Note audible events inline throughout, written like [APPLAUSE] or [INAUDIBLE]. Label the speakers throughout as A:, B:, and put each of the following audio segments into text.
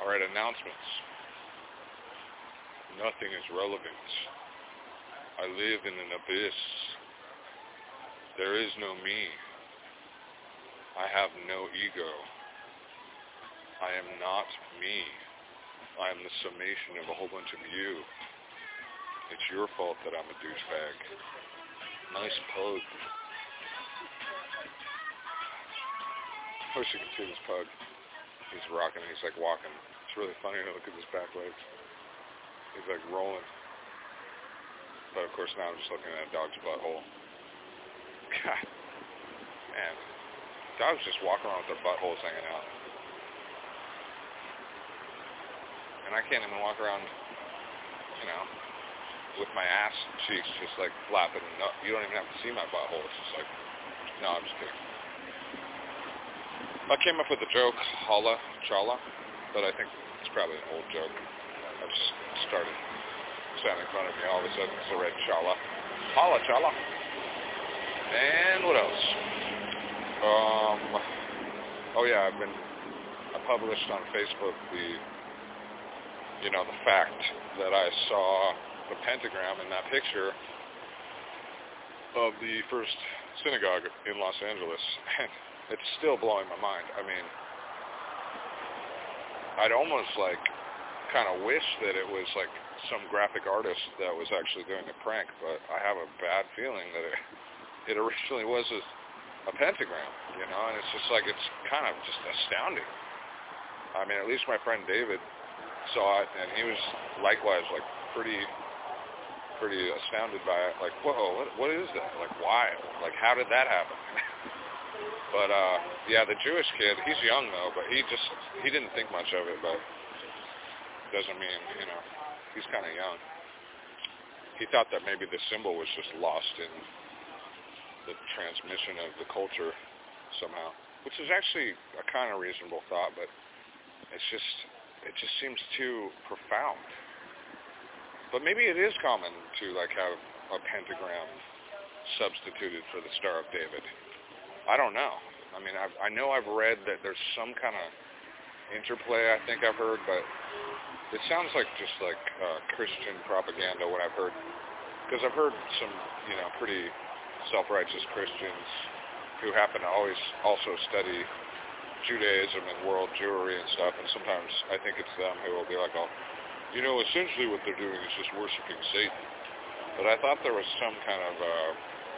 A: Alright, announcements. Nothing is relevant. I live in an abyss. There is no me. I have no ego. I am not me. I am the summation of a whole bunch of you. It's your fault that I'm a douchebag. Nice pug. I wish you could see this pug. He's rocking. He's like walking. It's really funny to look at his back legs. He's like rolling. But of course now I'm just looking at a dog's butthole. God. Man. Dogs just walk around with their buttholes hanging out. And I can't even walk around, you know, with my ass cheeks just like flapping. No, you don't even have to see my butthole. It's just like, no, I'm just kidding. I came up with a joke, holla, chala, but I think it's probably an old joke. I just started standing in front of me all of a sudden it's a red chala. Holla, chala. And what else? Um, oh yeah, I've been, I published on Facebook the you know, the fact that I saw the pentagram in that picture of the first synagogue in Los Angeles. [LAUGHS] And it's still blowing my mind. I mean, I'd almost like kind of wish that it was like some graphic artist that was actually doing a prank, but I have a bad feeling that it, [LAUGHS] it originally was a, a pentagram, you know, and it's just like, it's kind of just astounding. I mean, at least my friend David saw it, and he was likewise like pretty pretty astounded by it. Like, whoa, what what is that? Like, why? Like, how did that happen? [LAUGHS] but uh, yeah, the Jewish kid, he's young though, but he just he didn't think much of it. But doesn't mean you know he's kind of young. He thought that maybe the symbol was just lost in the transmission of the culture somehow, which is actually a kind of reasonable thought, but it's just it just seems too profound. But maybe it is common to like have a pentagram substituted for the Star of David. I don't know. I mean, I've, I know I've read that there's some kind of interplay. I think I've heard, but it sounds like just like uh, Christian propaganda. What I've heard, because I've heard some, you know, pretty self-righteous Christians who happen to always also study Judaism and world Jewry and stuff, and sometimes I think it's them who will be like, oh, you know, essentially what they're doing is just worshiping Satan. But I thought there was some kind of, uh,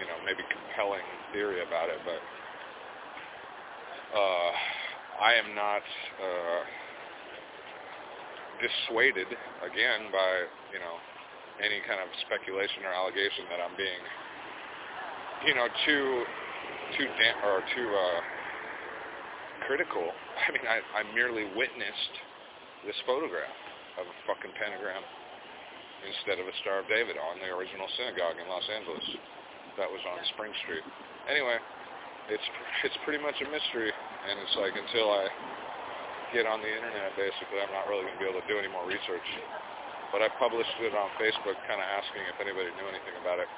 A: you know, maybe compelling theory about it, but uh, I am not uh, dissuaded, again, by, you know, any kind of speculation or allegation that I'm being, you know, too, too, da- or too, uh, critical. [LAUGHS] I mean, I, I merely witnessed this photograph of a fucking pentagram instead of a Star of David on the original synagogue in Los Angeles. That was on Spring Street. Anyway, it's it's pretty much a mystery, and it's like until I get on the internet, basically, I'm not really going to be able to do any more research. But I published it on Facebook, kind of asking if anybody knew anything about it.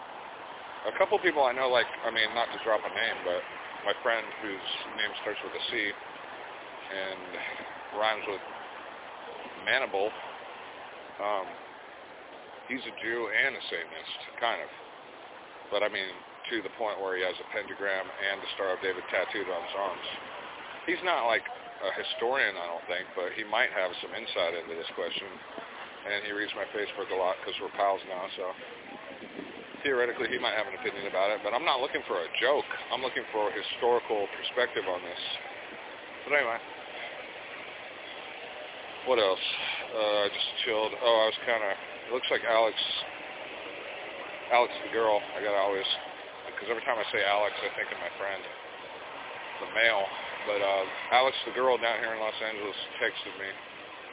A: A couple people I know, like, I mean, not to drop a name, but my friend whose name starts with a C and rhymes with Manable, um, he's a Jew and a Satanist, kind of. But I mean, to the point where he has a pentagram and the Star of David tattooed on his arms. He's not like a historian, I don't think, but he might have some insight into this question. And he reads my Facebook a lot because we're pals now, so theoretically he might have an opinion about it, but I'm not looking for a joke. I'm looking for a historical perspective on this. But anyway, what else? Uh, I just chilled. Oh, I was kind of, it looks like Alex, Alex the girl, I gotta always, because every time I say Alex, I think of my friend, the male. But uh, Alex the girl down here in Los Angeles texted me.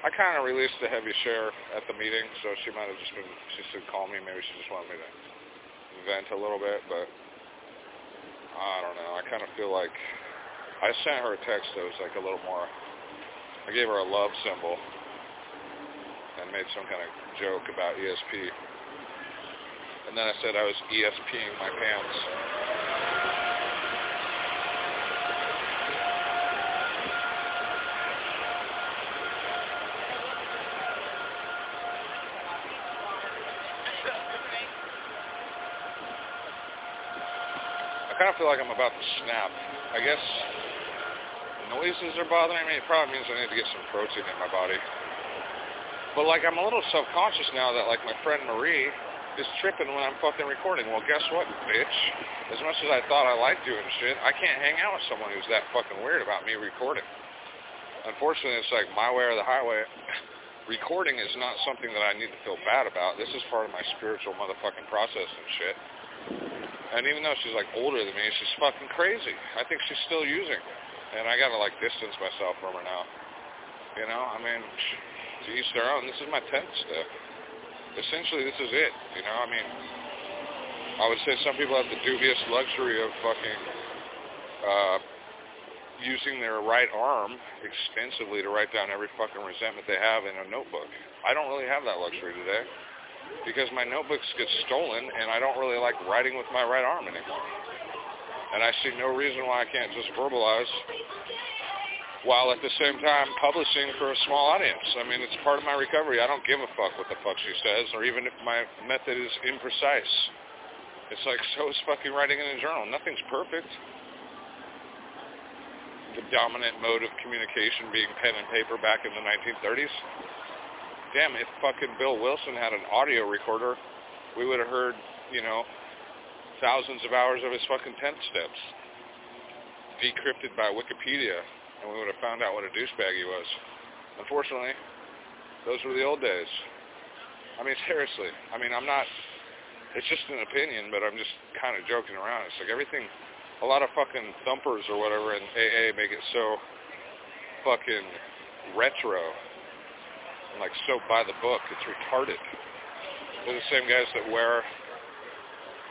A: I kind of released the heavy share at the meeting, so she might have just been, she said call me, maybe she just wanted me to vent a little bit, but I don't know. I kind of feel like I sent her a text that was like a little more. I gave her a love symbol and made some kind of joke about ESP. And then I said I was ESPing my pants. Kind of feel like I'm about to snap. I guess noises are bothering me. It probably means I need to get some protein in my body. But like I'm a little self-conscious now that like my friend Marie is tripping when I'm fucking recording. Well, guess what, bitch? As much as I thought I liked doing shit, I can't hang out with someone who's that fucking weird about me recording. Unfortunately, it's like my way or the highway. [LAUGHS] recording is not something that I need to feel bad about. This is part of my spiritual motherfucking process and shit. And even though she's like older than me, she's fucking crazy. I think she's still using. And I gotta like distance myself from her now. You know, I mean, to each their own. This is my tenth step essentially this is it. You know, I mean, I would say some people have the dubious luxury of fucking uh, using their right arm extensively to write down every fucking resentment they have in a notebook. I don't really have that luxury today because my notebooks get stolen and I don't really like writing with my right arm anymore. And I see no reason why I can't just verbalize while at the same time publishing for a small audience. I mean, it's part of my recovery. I don't give a fuck what the fuck she says, or even if my method is imprecise. It's like, so is fucking writing in a journal. Nothing's perfect. The dominant mode of communication being pen and paper back in the 1930s. Damn, if fucking Bill Wilson had an audio recorder, we would have heard, you know, thousands of hours of his fucking 10 steps decrypted by Wikipedia and we would have found out what a douchebag he was. Unfortunately, those were the old days. I mean, [LAUGHS] seriously. I mean, I'm not, it's just an opinion, but I'm just kind of joking around. It's like everything, a lot of fucking thumpers or whatever in AA make it so fucking retro like so by the book. It's retarded. They're the same guys that wear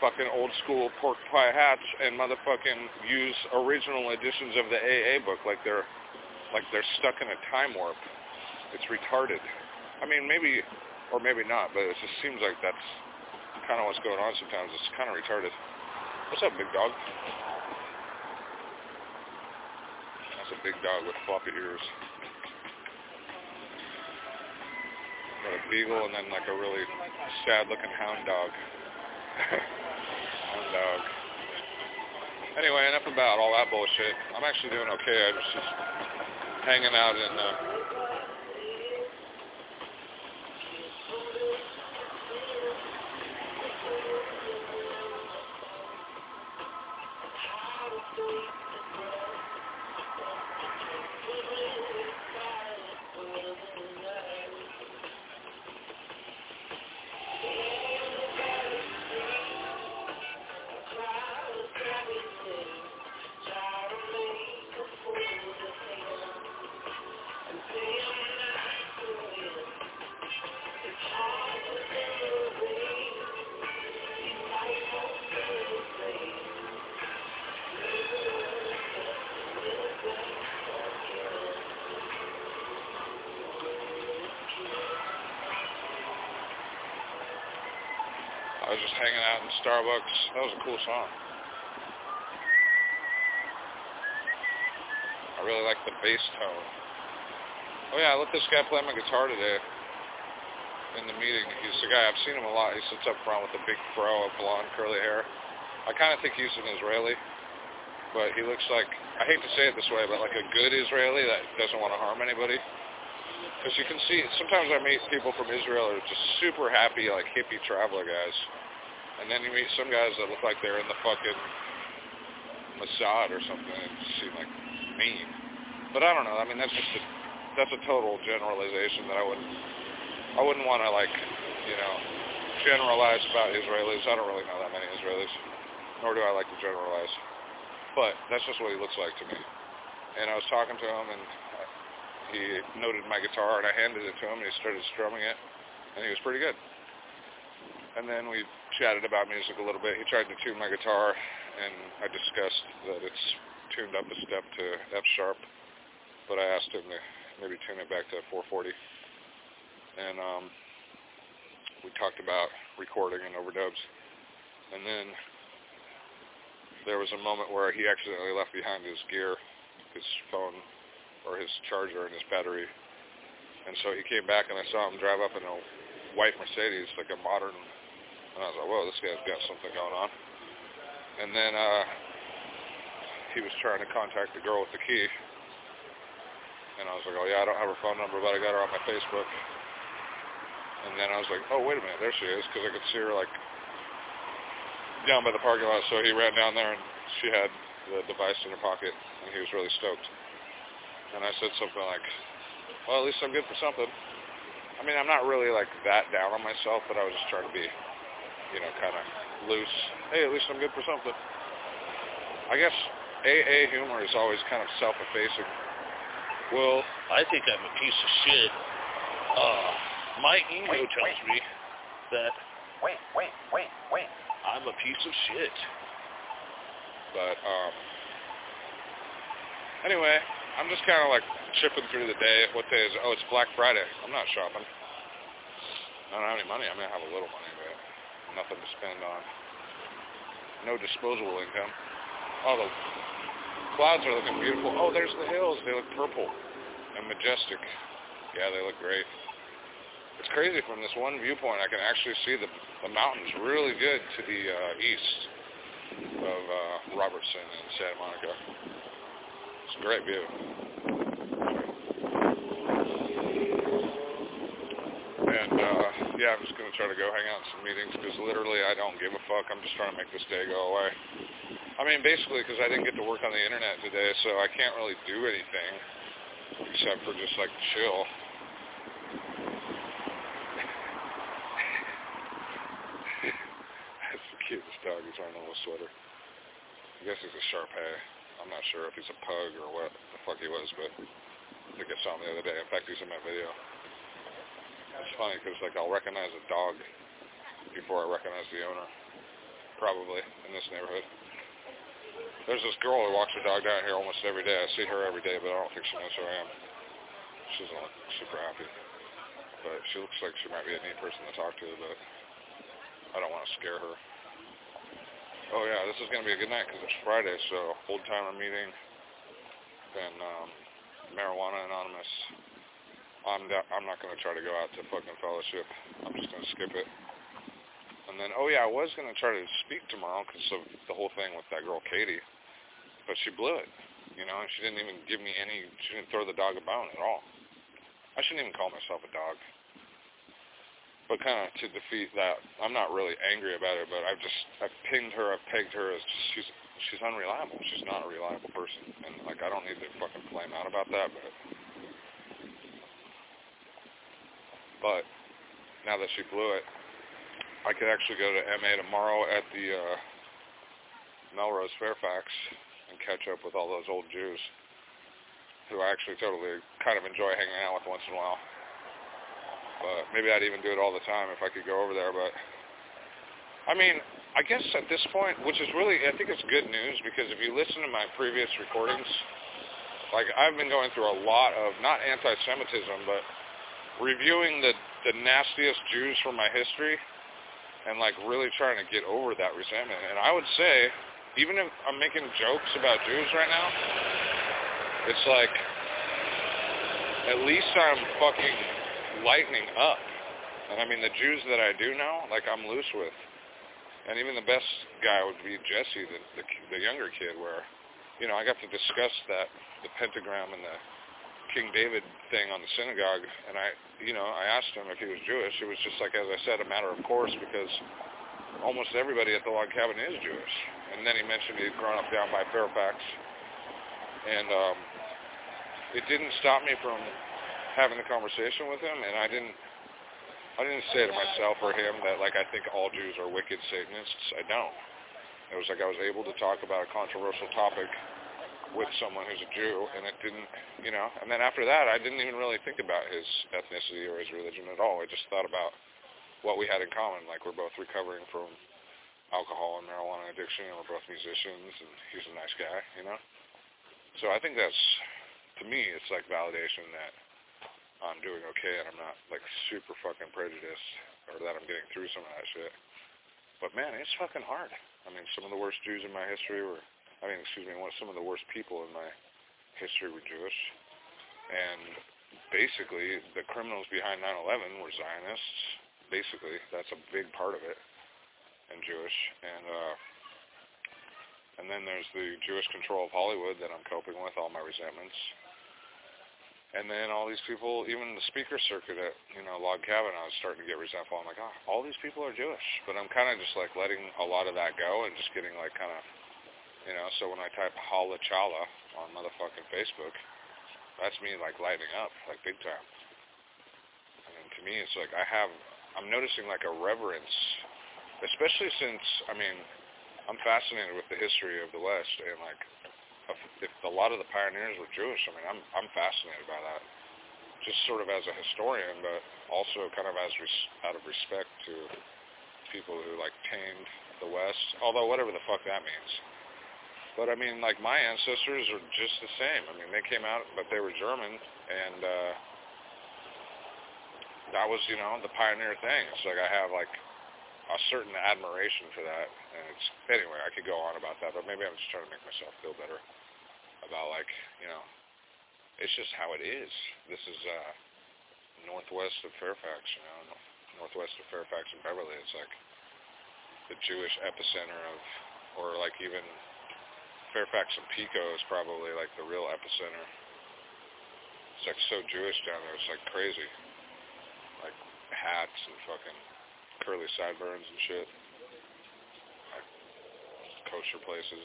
A: fucking old school pork pie hats and motherfucking use original editions of the AA book like they're like they're stuck in a time warp. It's retarded. I mean, maybe or maybe not, but it just seems like that's kind of what's going on sometimes. It's kind of retarded. What's up, big dog? That's a big dog with floppy ears. A beagle and then like a really sad-looking hound dog. [LAUGHS] and uh, anyway, enough about all that bullshit. I'm actually doing okay. I was just hanging out in uh, Starbucks. That was a cool song. I really like the bass tone. Oh yeah, I let this guy play my guitar today in the meeting. He's the guy, I've seen him a lot. He sits up front with a big fro of blonde curly hair. I kind of think he's an Israeli, but he looks like, I hate to say it this way, but like a good Israeli that doesn't want to harm anybody. Because you can see, sometimes I meet people from Israel who are just super happy, like hippie traveler guys. And then you meet some guys that look like they're in the fucking Mossad or something and seem like mean. But I don't know. I mean, that's just a, that's a total generalization that I wouldn't I wouldn't want to like you know generalize about Israelis. I don't really know that many Israelis, nor do I like to generalize. But that's just what he looks like to me. And I was talking to him, and he noted my guitar, and I handed it to him, and he started strumming it, and he was pretty good. And then we chatted about music a little bit. He tried to tune my guitar, and I discussed that it's tuned up a step to F sharp, but I asked him to maybe tune it back to 440. And um, we talked about recording and overdubs. And then there was a moment where he accidentally left behind his gear, his phone, or his charger and his battery. And so he came back and I saw him drive up in a white Mercedes, like a modern and I was like, whoa, this guy's got something going on. And then uh, he was trying to contact the girl with the key. And I was like, oh yeah, I don't have her phone number, but I got her on my Facebook. And then I was like, oh wait a minute, there she is, because I could see her like down by the parking lot. So he ran down there and she had the device in her pocket, and he was really stoked. And I said something like, well, at least I'm good for something. I mean, I'm not really like that down on myself, but I was just trying to be, you know, kind of loose. Hey, at least I'm good for something. I guess AA humor is always kind of self-effacing. Well,
B: I think I'm a piece of shit. Uh, my ego wait, tells wait. me that.
C: Wait, wait, wait, wait.
B: I'm a piece of shit.
A: But um, anyway, I'm just kind of like chipping through the day. What day is it? Oh, it's Black Friday. I'm not shopping. I don't have any money. I mean, I have a little money, nothing to spend on. No disposable income. Oh, the clouds are looking beautiful. Oh, there's the hills. They look purple and majestic. Yeah, they look great. It's crazy from this one viewpoint. I can actually see the, the mountains really good to the uh, east of uh, Robertson and Santa Monica. It's a great view. And uh, yeah, I'm just going to try to go hang out in some meetings because literally I don't give a fuck. I'm just trying to make this day go away. I mean, basically because I didn't get to work on the internet today, so I can't really do anything except for just like chill. [LAUGHS] That's the cutest dog. He's wearing a little sweater. I guess he's a Shar-Pei. I'm not sure if he's a pug or what the fuck he was, but I think I saw him the other day. In fact, he's in my video. It's funny because like I'll recognize a dog before I recognize the owner, probably in this neighborhood. There's this girl who walks her dog down here almost every day. I see her every day, but I don't think she knows who I am. She doesn't look super happy. But she looks like she might be a neat person to talk to, but I don't want to scare her. Oh yeah, this is going to be a good night because it's Friday, so old timer meeting, then um, Marijuana Anonymous. I'm I'm not going to try to go out to fucking fellowship. I'm just going to skip it. And then, oh yeah, I was going to try to speak tomorrow because of the whole thing with that girl Katie, but she blew it, you know, and she didn't even give me any, she didn't throw the dog a bone at all. I shouldn't even call myself a dog but kind of to defeat that, I'm not really angry about it, but I've just I've pinged her, I've pegged her as just, she's she's unreliable. She's not a reliable person, and like I don't need to fucking flame out about that, but but now that she blew it, I could actually go to MA tomorrow at the uh, Melrose Fairfax and catch up with all those old Jews who I actually totally kind of enjoy hanging out with once in a while. But maybe I'd even do it all the time if I could go over there. But I mean, I guess at this point, which is really, I think it's good news because if you listen to my previous recordings, like I've been going through a lot of not anti-Semitism, but reviewing the the nastiest Jews from my history, and like really trying to get over that resentment. And I would say, even if I'm making jokes about Jews right now, it's like at least I'm fucking lightening up. And I mean, the Jews that I do know, like I'm loose with. And even the best guy would be Jesse, the, the, the younger kid, where, you know, I got to discuss that, the pentagram and the King David thing on the synagogue, and I, you know, I asked him if he was Jewish. It was just like, as I said, a matter of course, because almost everybody at the log cabin is Jewish. And then he mentioned he'd grown up down by Fairfax, and um, it didn't stop me from having the conversation with him, and I didn't I didn't say to myself or him that like I think all Jews are wicked Satanists. I don't. It was like I was able to talk about a controversial topic with someone who's a Jew, and it didn't, you know. And then after that, I didn't even really think about his ethnicity or his religion at all. I just thought about what we had in common. Like we're both recovering from alcohol and marijuana addiction, and we're both musicians, and he's a nice guy, you know. So I think that's, to me, it's like validation that I'm doing okay and I'm not like super fucking prejudiced or that I'm getting through some of that shit. But man, it's fucking hard. I mean, some of the worst Jews in my history were, I mean, excuse me, some of the worst people in my history were Jewish. And basically, the criminals behind 9/11 were Zionists. Basically, that's a big part of it, and Jewish. And uh, And then there's the Jewish control of Hollywood that I'm coping with, all my resentments. And then all these people, even the speaker circuit at, you know, Log Cabin, I was starting to get resentful. I'm like, oh, all these people are Jewish. But I'm kind of just like letting a lot of that go and just getting like kind of, you know, so when I type Hala Chala on motherfucking Facebook, that's me like lighting up, like big time. Mean, to me, it's like I have, I'm noticing like a reverence, especially since, I mean, I'm fascinated with the history of the West and like if a lot of the pioneers were Jewish, I mean, I'm I'm fascinated by that, just sort of as a historian, but also kind of as res- out of respect to people who like tamed the West. Although whatever the fuck that means. But I mean, like my ancestors are just the same. I mean, they came out, but they were German, and uh, that was, you know, the pioneer thing. It's like I have like a certain admiration for that, and it's anyway. I could go on about that, but maybe I'm just trying to make myself feel better about like, you know, it's just how it is. This is uh, northwest of Fairfax, you know, northwest of Fairfax and Beverly. It's like the Jewish epicenter of, or like even Fairfax and Pico is probably like the real epicenter. It's like so Jewish down there. It's like crazy. Like hats and fucking curly sideburns and shit. Like kosher places.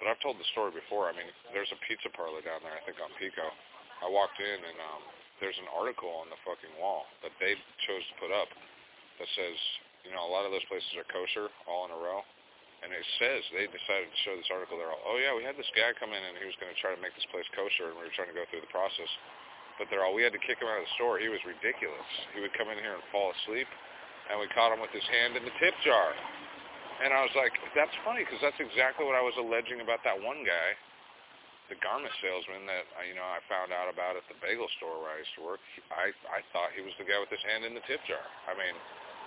A: But I've told the story before. I mean, there's a pizza parlor down there, I think on Pico. I walked in and um, there's an article on the fucking wall that they chose to put up that says, you know, a lot of those places are kosher all in a row. And it says they decided to show this article. They're all, oh yeah, we had this guy come in and he was going to try to make this place kosher, and we were trying to go through the process. But they're all, we had to kick him out of the store. He was ridiculous. He would come in here and fall asleep, and we caught him with his hand in the tip jar. And I was like, that's funny because that's exactly what I was alleging about that one guy, the garment salesman that uh, you know I found out about at the bagel store where I used to work. I I thought he was the guy with his hand in the tip jar. I mean,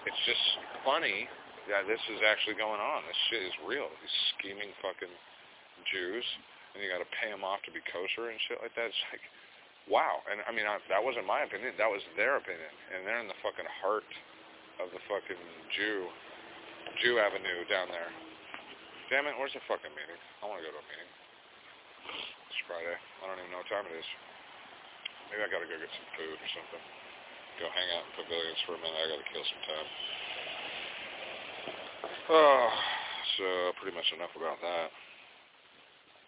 A: it's just funny that this is actually going on. This shit is real. These scheming fucking Jews, and you got to pay them off to be kosher and shit like that. It's like, wow. And I mean, I, that wasn't my opinion. That was their opinion, and they're in the fucking heart of the fucking Jew Jew Avenue down there. Damn it, where's the fucking meeting? I want to go to a meeting. It's Friday. I don't even know what time it is. Maybe I gotta go get some food or something. Go hang out in pavilions for a minute. I gotta kill some time. Oh, so pretty much enough about that.